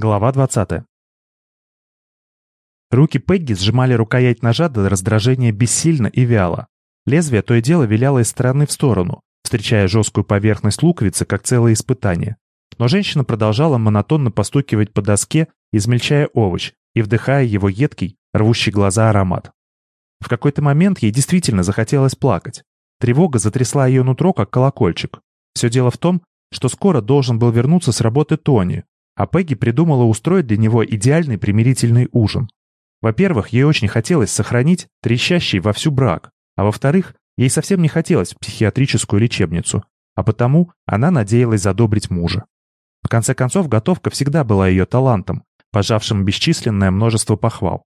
Глава 20. Руки Пегги сжимали рукоять ножа до раздражения бессильно и вяло. Лезвие то и дело виляло из стороны в сторону, встречая жесткую поверхность луковицы как целое испытание. Но женщина продолжала монотонно постукивать по доске, измельчая овощ и вдыхая его едкий, рвущий глаза аромат. В какой-то момент ей действительно захотелось плакать. Тревога затрясла ее нутро, как колокольчик. Все дело в том, что скоро должен был вернуться с работы Тони, а Пегги придумала устроить для него идеальный примирительный ужин. Во-первых, ей очень хотелось сохранить трещащий вовсю брак, а во-вторых, ей совсем не хотелось в психиатрическую лечебницу, а потому она надеялась задобрить мужа. В конце концов, готовка всегда была ее талантом, пожавшим бесчисленное множество похвал.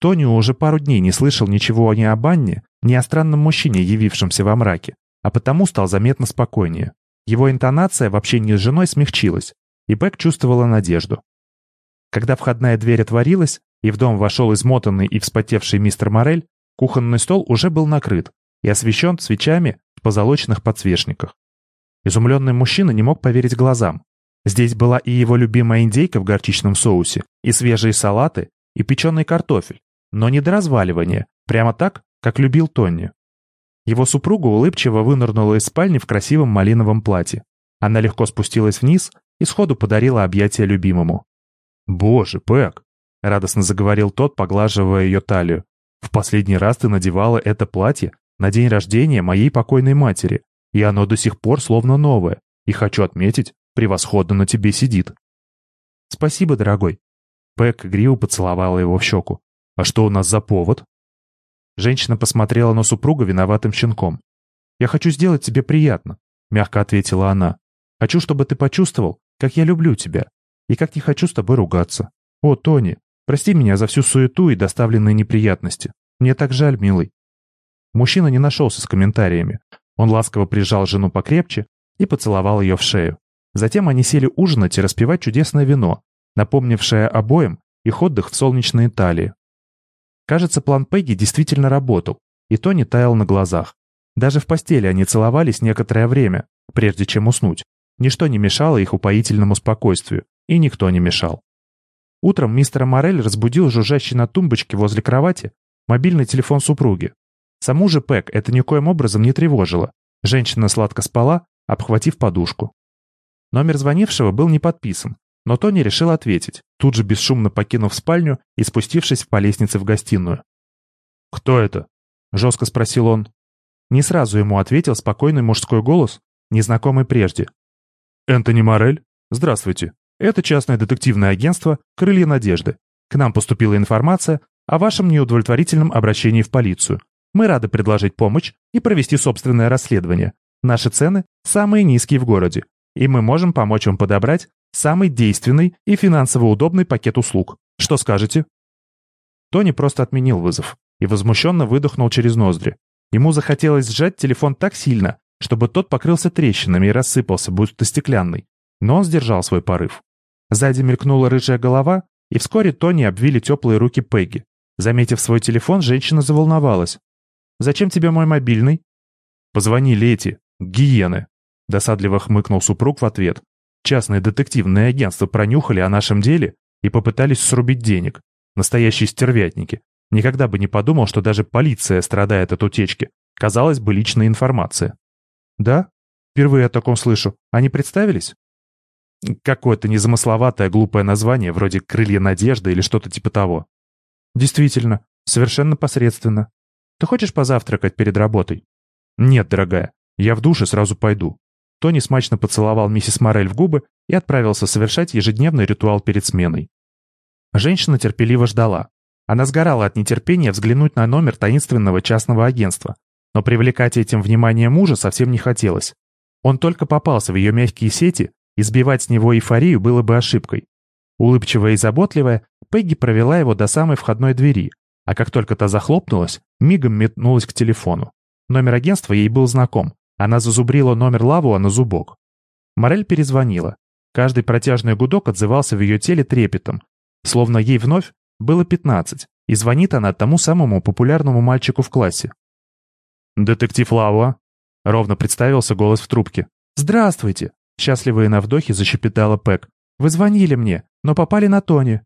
Тонио уже пару дней не слышал ничего ни о Банне, ни о странном мужчине, явившемся во мраке, а потому стал заметно спокойнее. Его интонация в общении с женой смягчилась, и Бэк чувствовала надежду. Когда входная дверь отворилась, и в дом вошел измотанный и вспотевший мистер Морель, кухонный стол уже был накрыт и освещен свечами в позолоченных подсвечниках. Изумленный мужчина не мог поверить глазам. Здесь была и его любимая индейка в горчичном соусе, и свежие салаты, и печеный картофель, но не до разваливания, прямо так, как любил Тонни. Его супруга улыбчиво вынырнула из спальни в красивом малиновом платье. Она легко спустилась вниз и сходу подарила объятие любимому. «Боже, Пэк!» — радостно заговорил тот, поглаживая ее талию. «В последний раз ты надевала это платье на день рождения моей покойной матери, и оно до сих пор словно новое, и хочу отметить, превосходно на тебе сидит». «Спасибо, дорогой». Пэк игриво поцеловала его в щеку. «А что у нас за повод?» Женщина посмотрела на супруга виноватым щенком. «Я хочу сделать тебе приятно», — мягко ответила она. «Хочу, чтобы ты почувствовал, как я люблю тебя, и как не хочу с тобой ругаться. О, Тони, прости меня за всю суету и доставленные неприятности. Мне так жаль, милый». Мужчина не нашелся с комментариями. Он ласково прижал жену покрепче и поцеловал ее в шею. Затем они сели ужинать и распивать чудесное вино, напомнившее обоим их отдых в солнечной Италии. Кажется, план Пегги действительно работал, и Тони таял на глазах. Даже в постели они целовались некоторое время, прежде чем уснуть. Ничто не мешало их упоительному спокойствию, и никто не мешал. Утром мистер Морель разбудил жужжащий на тумбочке возле кровати мобильный телефон супруги. Саму же Пэк это никоим образом не тревожило. Женщина сладко спала, обхватив подушку. Номер звонившего был не подписан, но Тони решил ответить, тут же бесшумно покинув спальню и спустившись по лестнице в гостиную. «Кто это?» — жестко спросил он. Не сразу ему ответил спокойный мужской голос, незнакомый прежде. «Энтони Морель? Здравствуйте. Это частное детективное агентство «Крылья надежды». К нам поступила информация о вашем неудовлетворительном обращении в полицию. Мы рады предложить помощь и провести собственное расследование. Наши цены самые низкие в городе, и мы можем помочь вам подобрать самый действенный и финансово удобный пакет услуг. Что скажете? Тони просто отменил вызов и возмущенно выдохнул через ноздри. Ему захотелось сжать телефон так сильно, чтобы тот покрылся трещинами и рассыпался, будто стеклянный. Но он сдержал свой порыв. Сзади мелькнула рыжая голова, и вскоре Тони обвили теплые руки Пегги. Заметив свой телефон, женщина заволновалась. «Зачем тебе мой мобильный?» «Позвони Лети. Гиены», — досадливо хмыкнул супруг в ответ. Частные детективные агентства пронюхали о нашем деле и попытались срубить денег. Настоящие стервятники. Никогда бы не подумал, что даже полиция страдает от утечки. Казалось бы, личная информация. Да? Впервые о таком слышу. Они представились? Какое-то незамысловатое глупое название, вроде «Крылья надежды» или что-то типа того. Действительно, совершенно посредственно. Ты хочешь позавтракать перед работой? Нет, дорогая, я в душе сразу пойду. Тони смачно поцеловал миссис Морель в губы и отправился совершать ежедневный ритуал перед сменой. Женщина терпеливо ждала. Она сгорала от нетерпения взглянуть на номер таинственного частного агентства, но привлекать этим внимание мужа совсем не хотелось. Он только попался в ее мягкие сети, и сбивать с него эйфорию было бы ошибкой. Улыбчивая и заботливая, Пегги провела его до самой входной двери, а как только та захлопнулась, мигом метнулась к телефону. Номер агентства ей был знаком, она зазубрила номер Лавуа на зубок. Морель перезвонила. Каждый протяжный гудок отзывался в ее теле трепетом, словно ей вновь было 15, и звонит она тому самому популярному мальчику в классе. «Детектив Лавуа», — ровно представился голос в трубке. «Здравствуйте!» — счастливая на вдохе защепетала Пэк. «Вы звонили мне. но попали на Тони».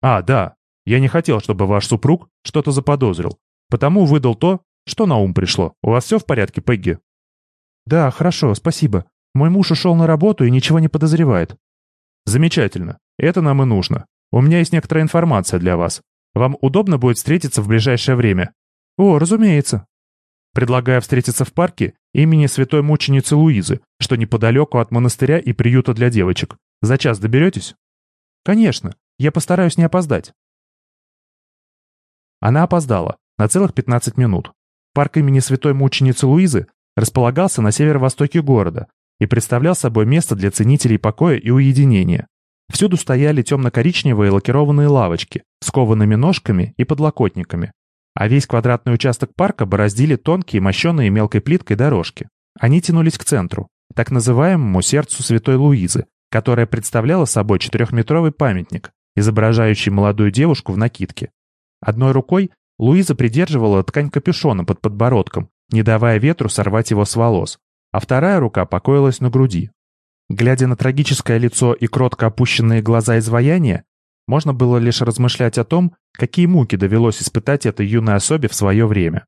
«А, да. Я не хотел, чтобы ваш супруг что-то заподозрил. Потому выдал то, что на ум пришло. У вас все в порядке, Пегги?» «Да, хорошо, спасибо. Мой муж ушел на работу и ничего не подозревает». «Замечательно. Это нам и нужно. У меня есть некоторая информация для вас. Вам удобно будет встретиться в ближайшее время?» «О, разумеется». Предлагаю встретиться в парке имени святой мученицы Луизы, что неподалеку от монастыря и приюта для девочек. За час доберетесь? Конечно. Я постараюсь не опоздать. Она опоздала на целых 15 минут. Парк имени святой мученицы Луизы располагался на северо-востоке города и представлял собой место для ценителей покоя и уединения. Всюду стояли темно-коричневые лакированные лавочки с коваными ножками и подлокотниками, а весь квадратный участок парка бороздили тонкие, мощеные мелкой плиткой дорожки. Они тянулись к центру, так называемому сердцу Святой Луизы, которое представляло собой четырехметровый памятник, изображающий молодую девушку в накидке. Одной рукой Луиза придерживала ткань капюшона под подбородком, не давая ветру сорвать его с волос, а вторая рука покоилась на груди. Глядя на трагическое лицо и кротко опущенные глаза изваяния, можно было лишь размышлять о том, какие муки довелось испытать этой юной особе в свое время.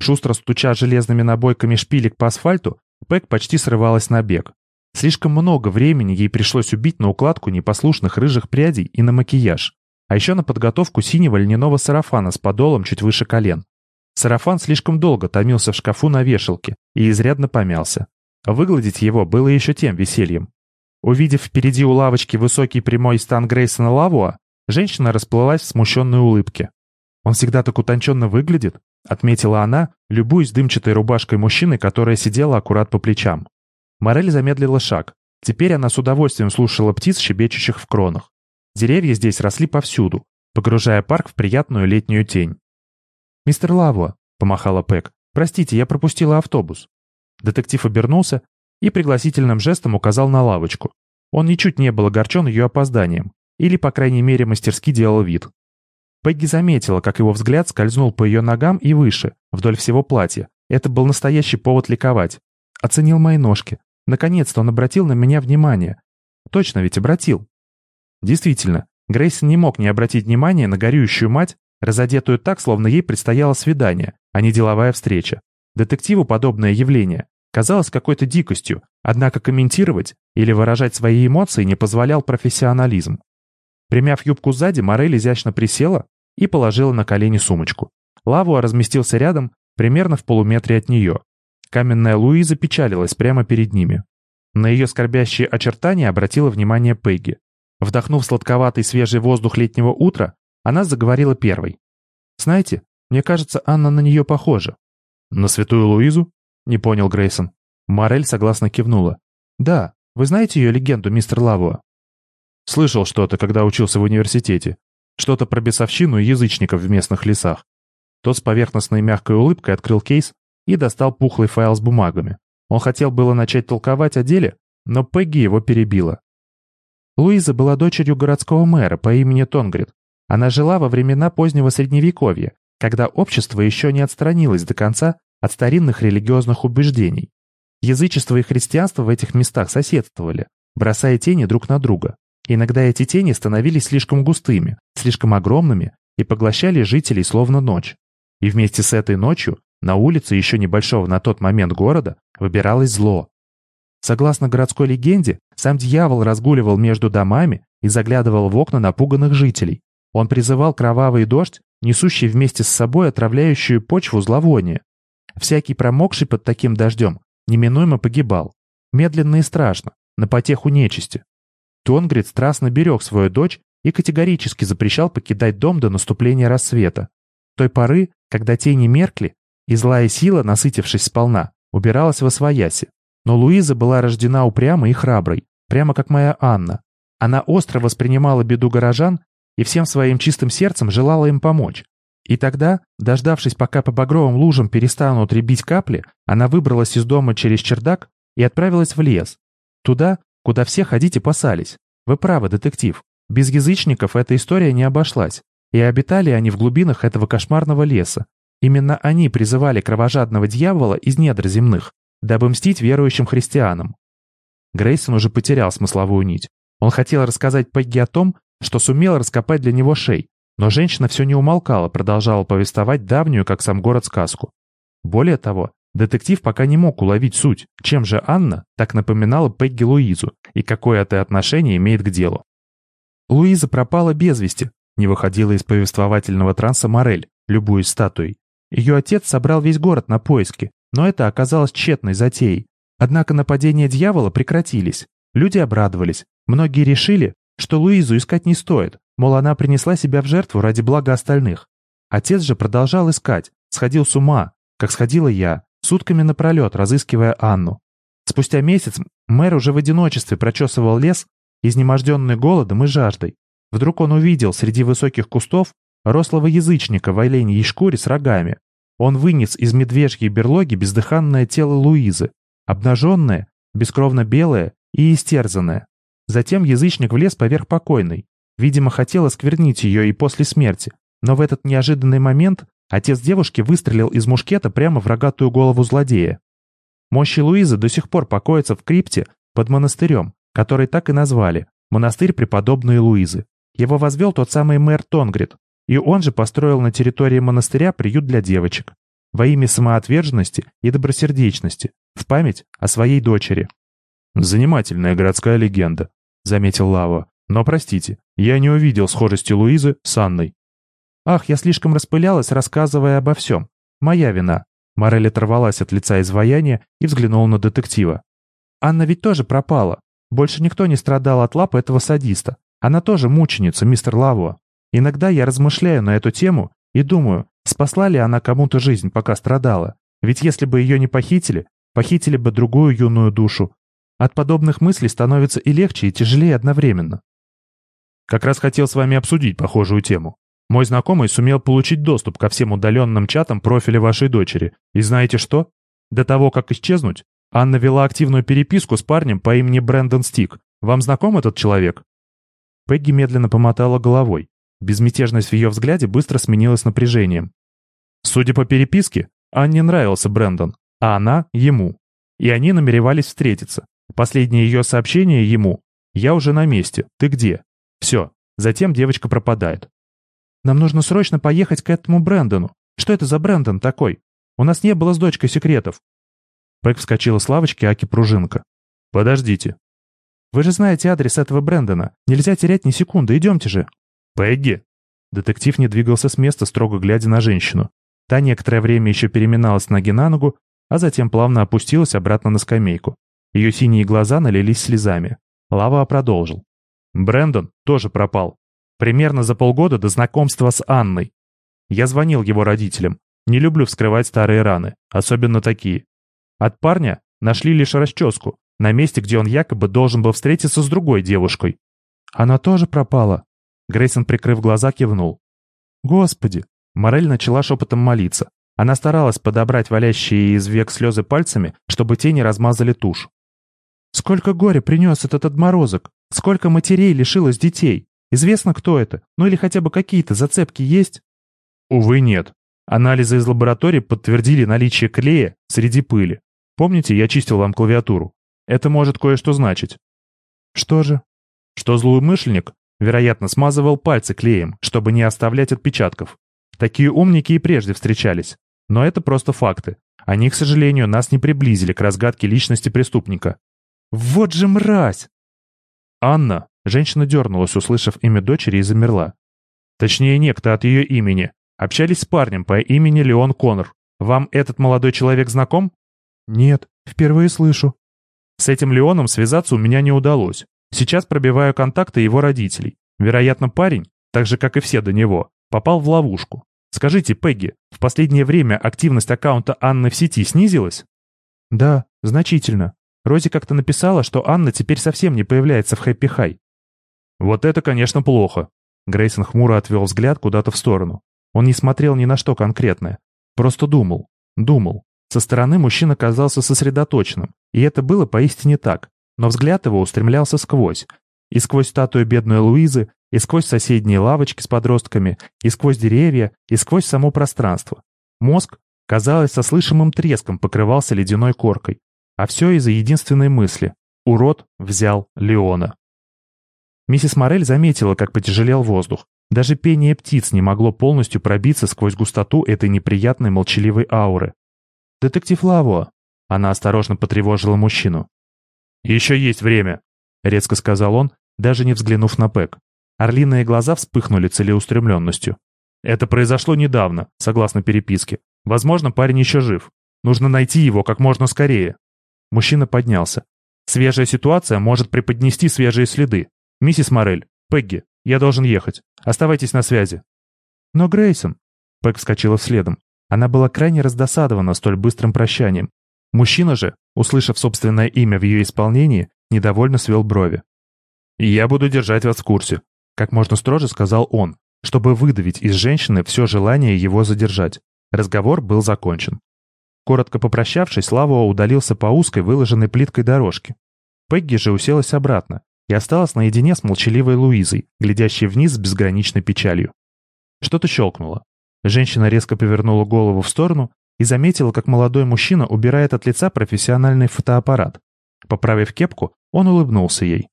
Шустро стуча железными набойками шпилек по асфальту, Пэк почти срывалась на бег. Слишком много времени ей пришлось убить на укладку непослушных рыжих прядей и на макияж. А еще на подготовку синего льняного сарафана с подолом чуть выше колен. Сарафан слишком долго томился в шкафу на вешалке и изрядно помялся. Выгладить его было еще тем весельем. Увидев впереди у лавочки высокий прямой стан Грейсона Лавуа, женщина расплылась в смущенной улыбке. «Он всегда так утонченно выглядит», — отметила она, любуясь дымчатой рубашкой мужчины, которая сидела аккурат по плечам. Морель замедлила шаг. Теперь она с удовольствием слушала птиц, щебечущих в кронах. Деревья здесь росли повсюду, погружая парк в приятную летнюю тень. «Мистер Лавуа», — помахала Пэк, — «простите, я пропустила автобус». Детектив обернулся и пригласительным жестом указал на лавочку. Он ничуть не был огорчен ее опозданием, или, по крайней мере, мастерски делал вид. Пегги заметила, как его взгляд скользнул по ее ногам и выше, вдоль всего платья. Это был настоящий повод ликовать. Оценил мои ножки. Наконец-то он обратил на меня внимание. Точно ведь обратил. Действительно, Грейсон не мог не обратить внимания на горюющую мать, разодетую так, словно ей предстояло свидание, а не деловая встреча. Детективу подобное явление казалось какой-то дикостью, однако комментировать или выражать свои эмоции не позволял профессионализм. Примяв юбку сзади, Морель изящно присела и положила на колени сумочку. Лавуа разместился рядом, примерно в полуметре от нее. Каменная Луиза печалилась прямо перед ними. На ее скорбящие очертания обратила внимание Пегги. Вдохнув сладковатый свежий воздух летнего утра, она заговорила первой. «Знаете, мне кажется, Анна на нее похожа». «На святую Луизу?» — не понял Грейсон. Морель согласно кивнула. «Да, вы знаете ее легенду, мистер Лавуа?» Слышал что-то, когда учился в университете. Что-то про бесовщину и язычников в местных лесах. Тот с поверхностной мягкой улыбкой открыл кейс и достал пухлый файл с бумагами. Он хотел было начать толковать о деле, но Пегги его перебила. Луиза была дочерью городского мэра по имени Тонгрид. Она жила во времена позднего Средневековья, когда общество еще не отстранилось до конца от старинных религиозных убеждений. Язычество и христианство в этих местах соседствовали, бросая тени друг на друга. Иногда эти тени становились слишком густыми, слишком огромными и поглощали жителей словно ночь. И вместе с этой ночью на улице еще небольшого на тот момент города выбиралось зло. Согласно городской легенде, сам дьявол разгуливал между домами и заглядывал в окна напуганных жителей. Он призывал кровавый дождь, несущий вместе с собой отравляющую почву зловоние. Всякий промокший под таким дождем неминуемо погибал. Медленно и страшно, на потеху нечисти. Тонгрид страстно берег свою дочь и категорически запрещал покидать дом до наступления рассвета. Той поры, когда тени меркли, и злая сила, насытившись сполна, убиралась во свояси. Но Луиза была рождена упрямой и храброй, прямо как моя Анна. Она остро воспринимала беду горожан и всем своим чистым сердцем желала им помочь. И тогда, дождавшись, пока по багровым лужам перестанут рябить капли, она выбралась из дома через чердак и отправилась в лес, туда, куда все ходить опасались. Вы правы, детектив. Без язычников эта история не обошлась. И обитали они в глубинах этого кошмарного леса. Именно они призывали кровожадного дьявола из недр земных, дабы мстить верующим христианам. Грейсон уже потерял смысловую нить. Он хотел рассказать Пегги о том, что сумел раскопать для него шей, но женщина все не умолкала, продолжала повествовать давнюю, как сам город, сказку. Более того, детектив пока не мог уловить суть, чем же Анна так напоминала Пегги Луизу и какое это отношение имеет к делу. Луиза пропала без вести, не выходила из повествовательного транса Морель, любуясь статуей. Ее отец собрал весь город на поиски, но это оказалось тщетной затеей. Однако нападения дьявола прекратились. Люди обрадовались. Многие решили, что Луизу искать не стоит, мол, она принесла себя в жертву ради блага остальных. Отец же продолжал искать, сходил с ума, как сходила я, сутками напролет, разыскивая Анну. Спустя месяц мэр уже в одиночестве прочесывал лес, изнеможденный голодом и жаждой. Вдруг он увидел среди высоких кустов рослого язычника в оленьей шкуре с рогами. Он вынес из медвежьей берлоги бездыханное тело Луизы, обнаженное, бескровно белое и истерзанное. Затем язычник влез поверх покойной. Видимо, хотел осквернить ее и после смерти. Но в этот неожиданный момент отец девушки выстрелил из мушкета прямо в рогатую голову злодея. Мощи Луизы до сих пор покоятся в крипте под монастырем, который так и назвали – монастырь преподобной Луизы. Его возвел тот самый мэр Тонгрид, и он же построил на территории монастыря приют для девочек. Во имя самоотверженности и добросердечности, в память о своей дочери. «Занимательная городская легенда», — заметил Лава. «Но простите, я не увидел схожести Луизы с Анной». «Ах, я слишком распылялась, рассказывая обо всем. Моя вина». Морель оторвалась от лица изваяния и взглянула на детектива. «Анна ведь тоже пропала. Больше никто не страдал от лапы этого садиста. Она тоже мученица, мистер Лаво. Иногда я размышляю на эту тему и думаю, спасла ли она кому-то жизнь, пока страдала. Ведь если бы ее не похитили, похитили бы другую юную душу. От подобных мыслей становится и легче, и тяжелее одновременно. Как раз хотел с вами обсудить похожую тему. Мой знакомый сумел получить доступ ко всем удаленным чатам профиля вашей дочери. И знаете что? До того, как исчезнуть, Анна вела активную переписку с парнем по имени Брэндон Стик. Вам знаком этот человек? Пегги медленно помотала головой. Безмятежность в ее взгляде быстро сменилась напряжением. Судя по переписке, Анне нравился Брэндон, а она — ему. И они намеревались встретиться. Последнее ее сообщение ему «Я уже на месте, ты где?» Все, затем девочка пропадает. «Нам нужно срочно поехать к этому Брэндону. Что это за Брэндон такой? У нас не было с дочкой секретов». Пэк вскочила с лавочки Аки Пружинка. «Подождите, вы же знаете адрес этого Брэндона. Нельзя терять ни секунды. Идемте же». «Пегги!» Детектив не двигался с места, строго глядя на женщину. Та некоторое время еще переминалась ноги на ногу, а затем плавно опустилась обратно на скамейку. Ее синие глаза налились слезами. Лава продолжил. Брэндон тоже пропал. Примерно за полгода до знакомства с Анной. Я звонил его родителям. Не люблю вскрывать старые раны, особенно такие. От парня нашли лишь расческу, на месте, где он якобы должен был встретиться с другой девушкой. Она тоже пропала. Грейсон, прикрыв глаза, кивнул. Господи! Морель начала шепотом молиться. Она старалась подобрать валящие из век слезы пальцами, чтобы те не размазали тушь. Сколько горя принес этот отморозок! Сколько матерей лишилось детей! Известно, кто это? Ну или хотя бы какие-то зацепки есть? Увы, нет. Анализы из лаборатории подтвердили наличие клея среди пыли. Помните, я чистил вам клавиатуру? Это может кое-что значить. Что же? Что злоумышленник, вероятно, смазывал пальцы клеем, чтобы не оставлять отпечатков. Такие умники и прежде встречались. Но это просто факты. Они, к сожалению, нас не приблизили к разгадке личности преступника. Вот же мразь! Анна, женщина дернулась, услышав имя дочери, и замерла. Точнее, некто от ее имени. Общались с парнем по имени Леон Коннор. Вам этот молодой человек знаком? Нет, впервые слышу. С этим Леоном связаться у меня не удалось. Сейчас пробиваю контакты его родителей. Вероятно, парень, так же, как и все до него, попал в ловушку. Скажите, Пегги, в последнее время активность аккаунта Анны в сети снизилась? Да, значительно. Рози как-то написала, что Анна теперь совсем не появляется в Хэппи Хай. Вот это, конечно, плохо. Грейсон хмуро отвел взгляд куда-то в сторону. Он не смотрел ни на что конкретное. Просто думал. Думал. Со стороны мужчина казался сосредоточенным, и это было поистине так, но взгляд его устремлялся сквозь. И сквозь статую бедной Луизы, и сквозь соседние лавочки с подростками, и сквозь деревья, и сквозь само пространство. Мозг, казалось, со слышимым треском покрывался ледяной коркой. А все из-за единственной мысли. Урод взял Леона. Миссис Морель заметила, как потяжелел воздух. Даже пение птиц не могло полностью пробиться сквозь густоту этой неприятной молчаливой ауры. «Детектив Лаво!» Она осторожно потревожила мужчину. «Еще есть время», — резко сказал он, даже не взглянув на Пэк. Орлиные глаза вспыхнули целеустремленностью. «Это произошло недавно, согласно переписке. Возможно, парень еще жив. Нужно найти его как можно скорее». Мужчина поднялся. «Свежая ситуация может преподнести свежие следы. Миссис Морель, Пегги, я должен ехать. Оставайтесь на связи». «Но Грейсон...» Пэг вскочила следом. Она была крайне раздосадована столь быстрым прощанием. Мужчина же, услышав собственное имя в ее исполнении, недовольно свел брови. «Я буду держать вас в курсе», — как можно строже сказал он, чтобы выдавить из женщины все желание его задержать. Разговор был закончен. Коротко попрощавшись, Лавуа удалился по узкой, выложенной плиткой дорожке. Пегги же уселась обратно, и осталась наедине с молчаливой Луизой, глядящей вниз с безграничной печалью. Что-то щелкнуло. Женщина резко повернула голову в сторону и заметила, как молодой мужчина убирает от лица профессиональный фотоаппарат. Поправив кепку, он улыбнулся ей.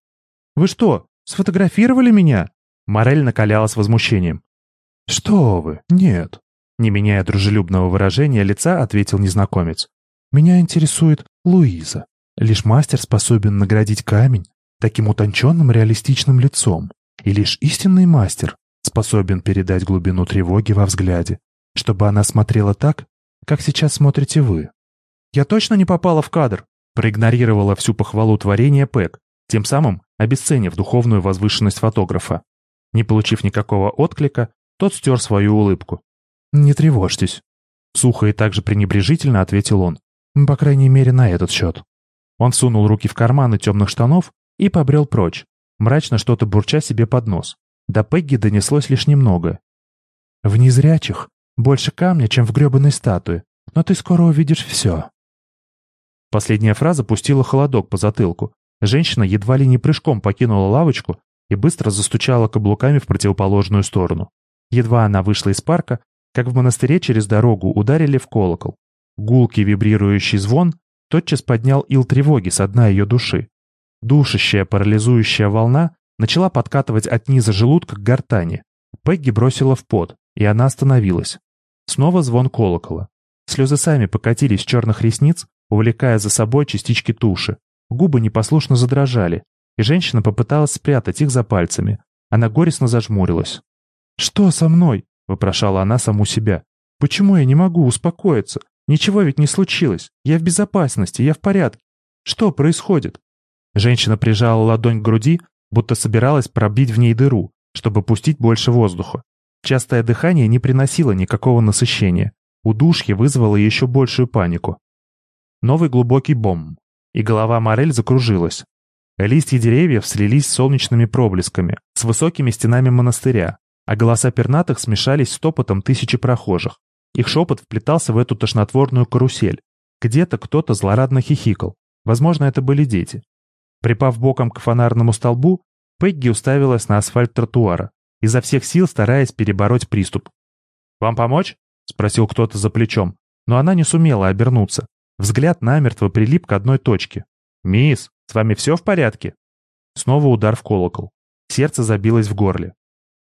«Вы что, сфотографировали меня?» Морель накалялась возмущением. «Что вы? Нет». Не меняя дружелюбного выражения лица, ответил незнакомец. «Меня интересует Луиза. Лишь мастер способен наградить камень таким утонченным реалистичным лицом, и лишь истинный мастер способен передать глубину тревоги во взгляде, чтобы она смотрела так, как сейчас смотрите вы. «Я точно не попала в кадр?» проигнорировала всю похвалу творения Пэк, тем самым обесценив духовную возвышенность фотографа. Не получив никакого отклика, тот стер свою улыбку. «Не тревожьтесь», — сухо и также пренебрежительно ответил он. «По крайней мере, на этот счет». Он сунул руки в карманы темных штанов и побрел прочь, мрачно что-то бурча себе под нос. До Пегги донеслось лишь немного. «В незрячих больше камня, чем в гребаной статуе, но ты скоро увидишь все». Последняя фраза пустила холодок по затылку. Женщина едва ли не прыжком покинула лавочку и быстро застучала каблуками в противоположную сторону. Едва она вышла из парка, как в монастыре через дорогу ударили в колокол. Гулкий вибрирующий звон тотчас поднял ил тревоги со дна ее души. Душащая, парализующая волна начала подкатывать от низа желудка к гортани. Пегги бросила в пот, и она остановилась. Снова звон колокола. Слезы сами покатились с черных ресниц, увлекая за собой частички туши. Губы непослушно задрожали, и женщина попыталась спрятать их за пальцами. Она горестно зажмурилась. «Что со мной?» — вопрошала она саму себя. «Почему я не могу успокоиться? Ничего ведь не случилось. Я в безопасности, я в порядке. Что происходит?» Женщина прижала ладонь к груди, будто собиралась пробить в ней дыру, чтобы пустить больше воздуха. Частое дыхание не приносило никакого насыщения. Удушье вызвало еще большую панику. Новый глубокий бомб, и голова Морель закружилась. Листья деревьев слились с солнечными проблесками, с высокими стенами монастыря, а голоса пернатых смешались с топотом тысячи прохожих. Их шепот вплетался в эту тошнотворную карусель. Где-то кто-то злорадно хихикал. Возможно, это были дети. Припав боком к фонарному столбу, Пегги уставилась на асфальт тротуара, изо всех сил стараясь перебороть приступ. «Вам помочь?» — спросил кто-то за плечом, но она не сумела обернуться. Взгляд намертво прилип к одной точке. «Мисс, с вами все в порядке?» Снова удар в колокол. Сердце забилось в горле.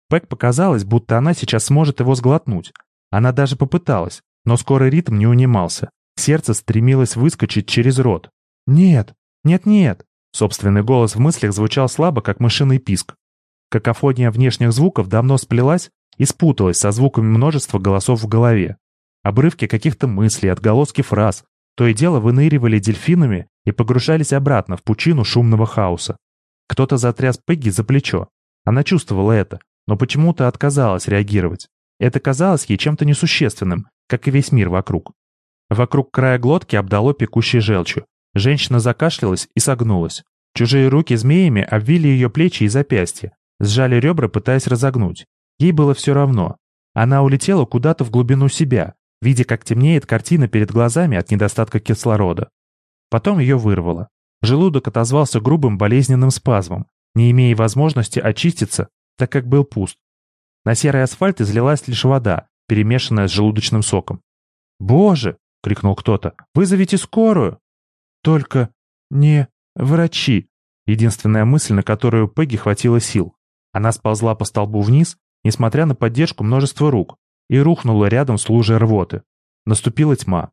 Пэк показалось, будто она сейчас сможет его сглотнуть. Она даже попыталась, но скорый ритм не унимался. Сердце стремилось выскочить через рот. «Нет! Нет-нет!» Собственный голос в мыслях звучал слабо, как мышиный писк. Какофония внешних звуков давно сплелась и спуталась со звуками множества голосов в голове. Обрывки каких-то мыслей, отголоски фраз, то и дело выныривали дельфинами и погружались обратно в пучину шумного хаоса. Кто-то затряс Пегги за плечо. Она чувствовала это, но почему-то отказалась реагировать. Это казалось ей чем-то несущественным, как и весь мир вокруг. Вокруг края глотки обдало пекущей желчью. Женщина закашлялась и согнулась. Чужие руки змеями обвили ее плечи и запястья, сжали ребра, пытаясь разогнуть. Ей было все равно. Она улетела куда-то в глубину себя, видя, как темнеет картина перед глазами от недостатка кислорода. Потом ее вырвало. Желудок отозвался грубым болезненным спазмом, не имея возможности очиститься, так как был пуст. На серый асфальт излилась лишь вода, перемешанная с желудочным соком. «Боже!» — крикнул кто-то. «Вызовите скорую!» Только не врачи. Единственная мысль, на которую Пегги хватило сил. Она сползла по столбу вниз, несмотря на поддержку множества рук, и рухнула рядом с лужей рвоты. Наступила тьма.